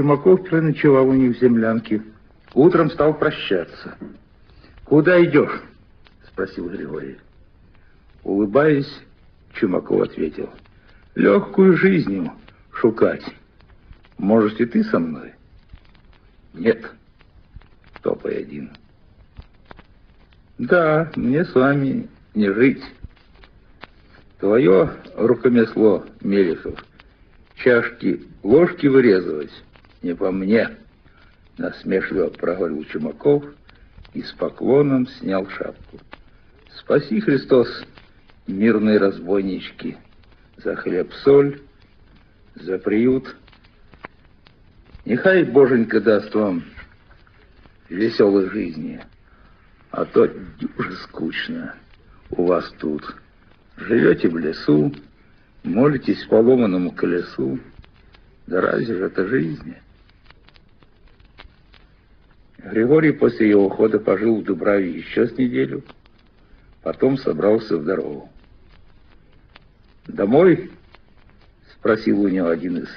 Чумаков переночевал у них в землянке. Утром стал прощаться. «Куда идешь?» — спросил Григорий. Улыбаясь, Чумаков ответил. «Легкую жизнью шукать. Может, и ты со мной?» «Нет, топай один». «Да, мне с вами не жить». Твое рукомесло, Мелехов, чашки, ложки вырезывать не по мне, насмешливо проговорил Чумаков и с поклоном снял шапку. Спаси, Христос, мирные разбойнички, за хлеб-соль, за приют. Нехай Боженька даст вам веселой жизни, а то дюже скучно у вас тут. Живете в лесу, молитесь поломанному колесу. Да разве же это жизнь? Григорий после его ухода пожил в Дубраве еще с неделю, потом собрался в дорогу. «Домой?» — спросил у него один из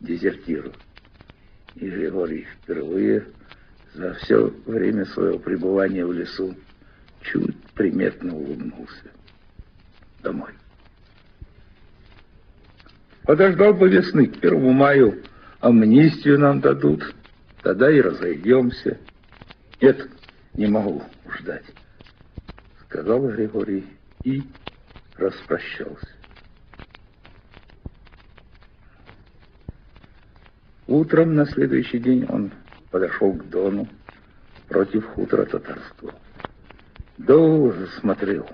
дезертиров. И Григорий впервые за все время своего пребывания в лесу чуть приметно улыбнулся домой. Подождал бы весны, к первому маю амнистию нам дадут, тогда и разойдемся. Нет, не могу ждать, сказал Григорий и распрощался. Утром на следующий день он подошел к Дону против хутора татарского. Долго смотрел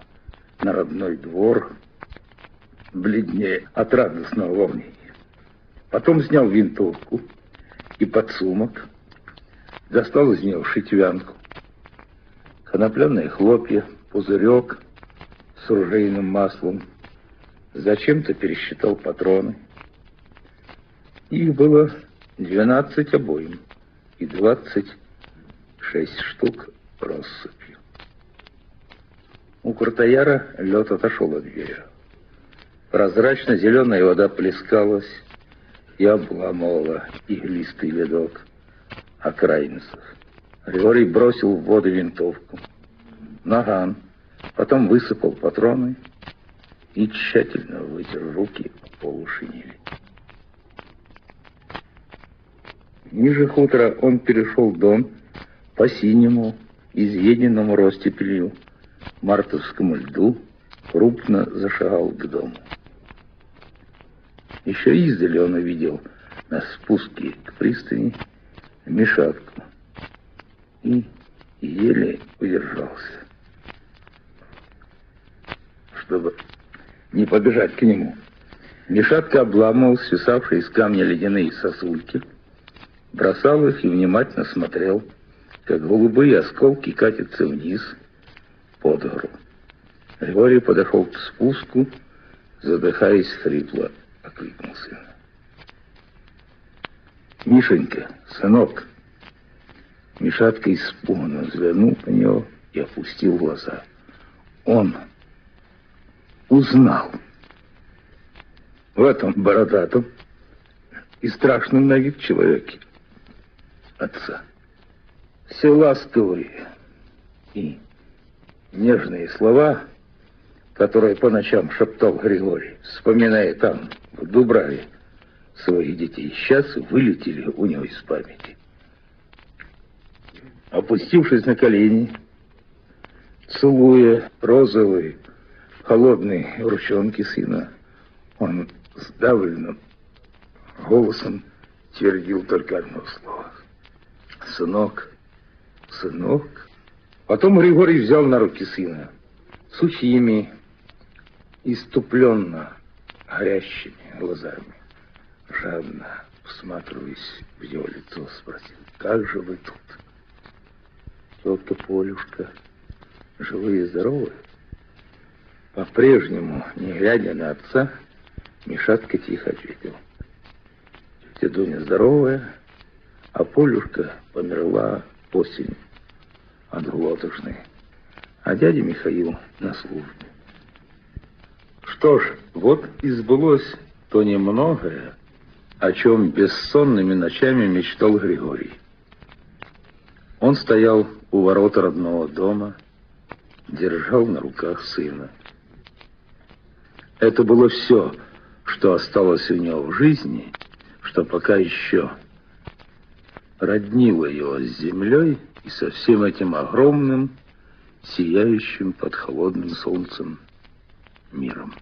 на родной двор, бледнее от радостного волнения. Потом снял винтовку и подсумок, достал из нее шитвянку, конопляные хлопья, пузырек с ружейным маслом, зачем-то пересчитал патроны. Их было 12 обоим и 26 штук россыпью. У Куртаяра лед отошел от берега. Прозрачно-зеленая вода плескалась и обламывала иглистый ледок окраинцев. Григорий бросил в воду винтовку, наган, потом высыпал патроны и тщательно вытер руки о полушинели. Ниже хутора он перешел дом по синему, изъеденному ростепелью, мартовскому льду, крупно зашагал к дому. Еще издали он увидел на спуске к пристани мешатку и еле удержался, чтобы не побежать к нему. Мешатка обламывал свисавшие из камня ледяные сосульки, бросал их и внимательно смотрел, как голубые осколки катятся вниз — под гору. Григорий подошел к спуску, задыхаясь хрипло, окликнул сына. «Мишенька, сынок!» Мишатка испуганно взглянул на него и опустил глаза. Он узнал в этом бородатом и страшном на вид человеке отца. Все ласковые и нежные слова, которые по ночам шептал Григорий, вспоминая там, в Дубраве, своих детей, сейчас вылетели у него из памяти. Опустившись на колени, целуя розовые, холодные ручонки сына, он сдавленным голосом твердил только одно слово. «Сынок, сынок». Потом Григорий взял на руки сына, сухими, иступленно горящими глазами. Жадно, всматриваясь в его лицо, спросил, как же вы тут? Тетка Полюшка, живые и здоровые? По-прежнему, не глядя на отца, Мишатка тихо ответил. Тетя Дуня здоровая, а Полюшка померла осенью от глотушной, а дядя Михаил на службе. Что ж, вот и сбылось то немногое, о чем бессонными ночами мечтал Григорий. Он стоял у ворот родного дома, держал на руках сына. Это было все, что осталось у него в жизни, что пока еще роднило его с землей и со всем этим огромным, сияющим под холодным солнцем миром.